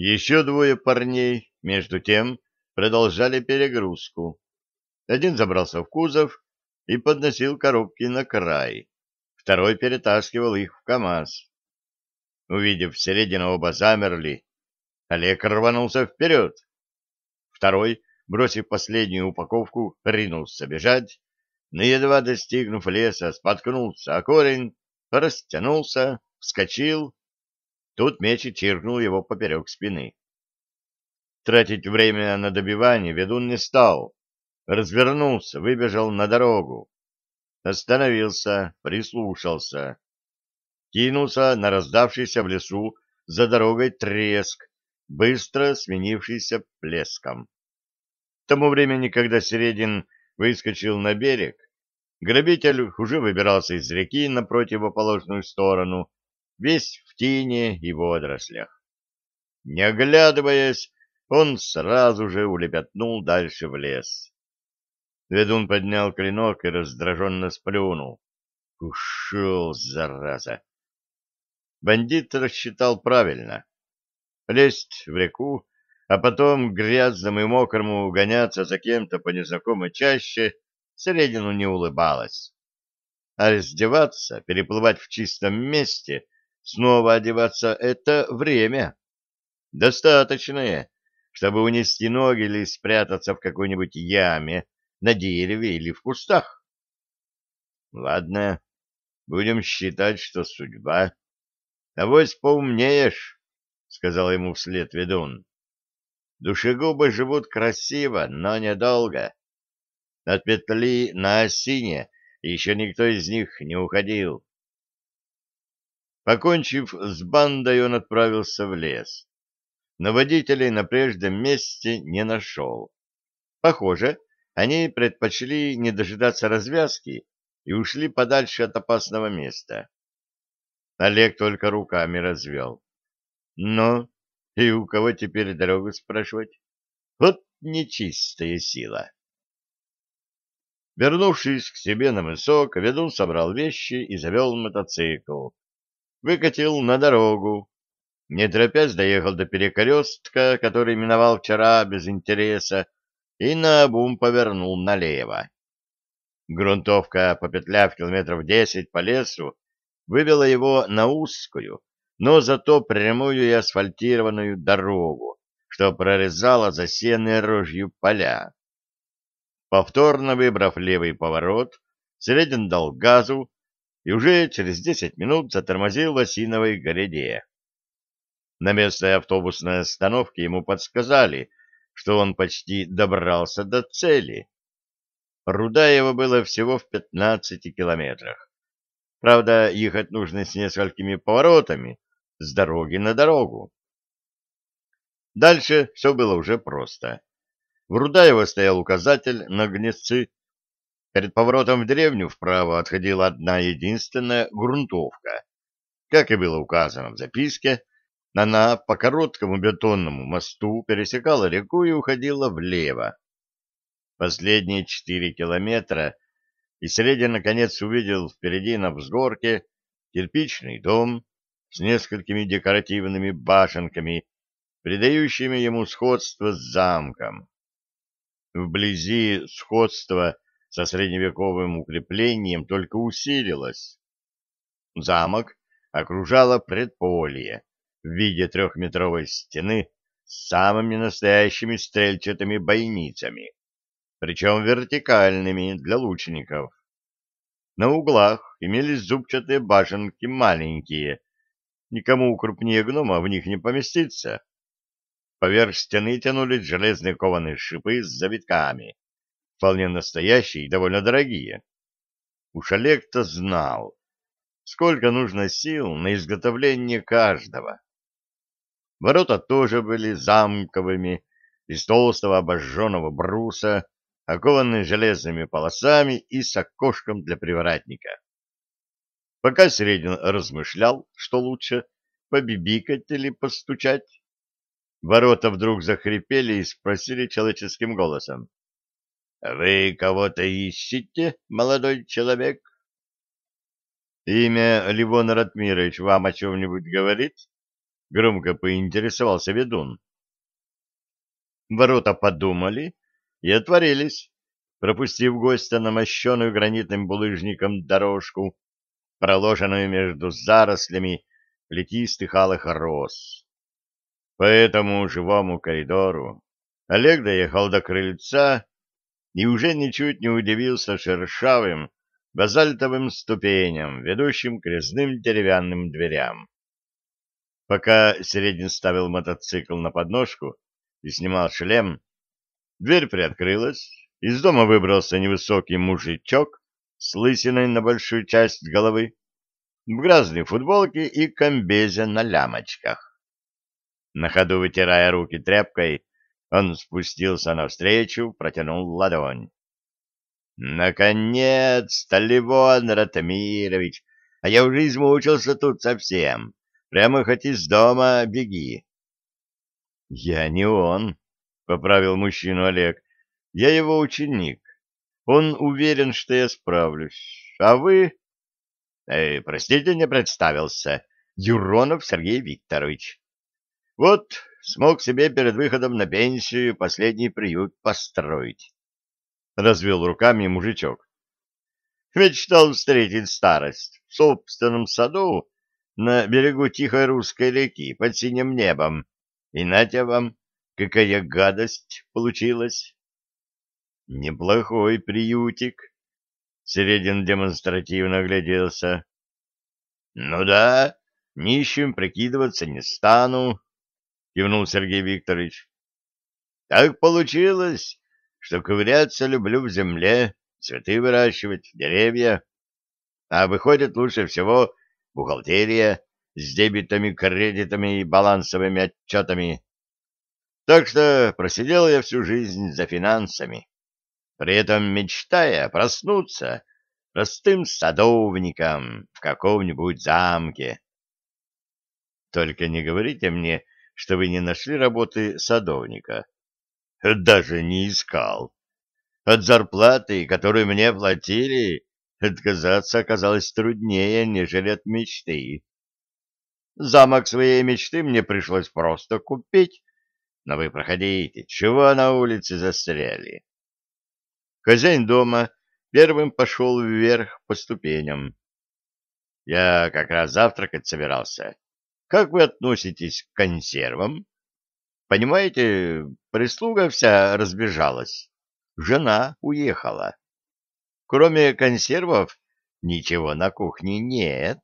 Еще двое парней, между тем, продолжали перегрузку. Один забрался в кузов и подносил коробки на край, второй перетаскивал их в КАМАЗ. Увидев середину, оба замерли. Олег рванулся вперед. Второй, бросив последнюю упаковку, ринулся бежать, но едва достигнув леса, споткнулся о корень, растянулся, вскочил. Тут меч и чиркнул его поперек спины. Тратить время на добивание ведун не стал. Развернулся, выбежал на дорогу. Остановился, прислушался. Кинулся на раздавшийся в лесу за дорогой треск, быстро сменившийся плеском. К тому времени, когда Середин выскочил на берег, грабитель уже выбирался из реки на противоположную сторону, весь в тине и водорослях. Не оглядываясь, он сразу же улепетнул дальше в лес. Ведун поднял клинок и раздраженно сплюнул. Ушел, зараза! Бандит рассчитал правильно. Лезть в реку, а потом грязному и мокрому гоняться за кем-то по незнакомой чаще Средину не улыбалась. А раздеваться, переплывать в чистом месте, снова одеваться — это время. Достаточное, чтобы унести ноги или спрятаться в какой-нибудь яме, на дереве или в кустах. Ладно, будем считать, что судьба. Авось поумнеешь, — сказал ему вслед ведун. Душегубы живут красиво, но недолго. От петли на осине еще никто из них не уходил. Покончив с бандой, он отправился в лес. Но водителей на прежнем месте не нашел. Похоже, они предпочли не дожидаться развязки и ушли подальше от опасного места. Олег только руками развел. Но и у кого теперь дорогу спрашивать? Вот нечистая сила. Вернувшись к себе на мысок, ведун собрал вещи и завел мотоцикл. Выкатил на дорогу. Не торопясь доехал до перекрестка, который миновал вчера без интереса, и наобум повернул налево. Грунтовка, попетляв километров десять по лесу, вывела его на узкую, но зато прямую и асфальтированную дорогу, что прорезала засеянные рожью поля. Повторно выбрав левый поворот, Середин дал газу и уже через десять минут затормозил в Осиновой гряде. На местной автобусной остановке ему подсказали, что он почти добрался до цели. Руда его было всего в пятнадцати километрах. Правда, ехать нужно с несколькими поворотами, с дороги на дорогу. Дальше все было уже просто. В Рудаево стоял указатель на гнезцы. Перед поворотом в деревню вправо отходила одна единственная грунтовка. Как и было указано в записке, она по короткому бетонному мосту пересекала реку и уходила влево. Последние четыре километра и Средин наконец увидел впереди на взгорке кирпичный дом с несколькими декоративными башенками, придающими ему сходство с замком. Вблизи сходство со средневековым укреплением только усилилось. Замок окружало предполье в виде трехметровой стены с самыми настоящими стрельчатыми бойницами, причем вертикальными для лучников. На углах имелись зубчатые башенки маленькие, никому крупнее гнома в них не поместиться. Поверх стены тянулись железные кованые шипы с завитками, вполне настоящие и довольно дорогие. Уж Олег-то знал, сколько нужно сил на изготовление каждого. Ворота тоже были замковыми, из толстого обожженного бруса, окованные железными полосами и с окошком для привратника. Пока Середин размышлял, что лучше, побибикать или постучать, ворота вдруг захрипели и спросили человеческим голосом. — Вы кого-то ищете, молодой человек? — Имя Ливон Ратмирович вам о чем-нибудь говорит? — громко поинтересовался ведун. Ворота подумали и отворились, пропустив гостя на мощеную гранитным булыжником дорожку, проложенную между зарослями плетистых алых роз. По этому живому коридору Олег доехал до крыльца и уже ничуть не удивился шершавым базальтовым ступеням, ведущим к резным деревянным дверям. Пока Середин ставил мотоцикл на подножку и снимал шлем, дверь приоткрылась, из дома выбрался невысокий мужичок с лысиной на большую часть головы, в грязной футболке и комбезе на лямочках. На ходу вытирая руки тряпкой, он спустился навстречу, протянул ладонь. «Наконец-то, Ливон Ратмирович! А я уже измучился тут совсем. Прямо хоть из дома беги». «Я не он», — поправил мужчину Олег. «Я его ученик. Он уверен, что я справлюсь. А вы...» э, «Простите, не представился. Юронов Сергей Викторович. Вот смог себе перед выходом на пенсию последний приют построить. Развел руками мужичок. Мечтал встретить старость в собственном саду на берегу тихой русской реки под синим небом. И нате вам, какая гадость получилась. Неплохой приютик. Середин демонстративно огляделся. Ну да, нищим прикидываться не стану, кивнул Сергей Викторович. Так получилось, что ковыряться люблю в земле, цветы выращивать, деревья. А выходит лучше всего бухгалтерия с дебетами, кредитами и балансовыми отчетами. Так что просидел я всю жизнь за финансами, при этом мечтая проснуться простым садовником в каком-нибудь замке. Только не говорите мне, что вы не нашли работы садовника. Даже не искал. От зарплаты, которую мне платили, отказаться оказалось труднее, нежели от мечты. Замок своей мечты мне пришлось просто купить, но вы проходите, чего на улице застряли? Хозяин дома первым пошел вверх по ступеням. Я как раз завтракать собирался. Как вы относитесь к консервам? Понимаете, прислуга вся разбежалась. Жена уехала. Кроме консервов ничего на кухне нет.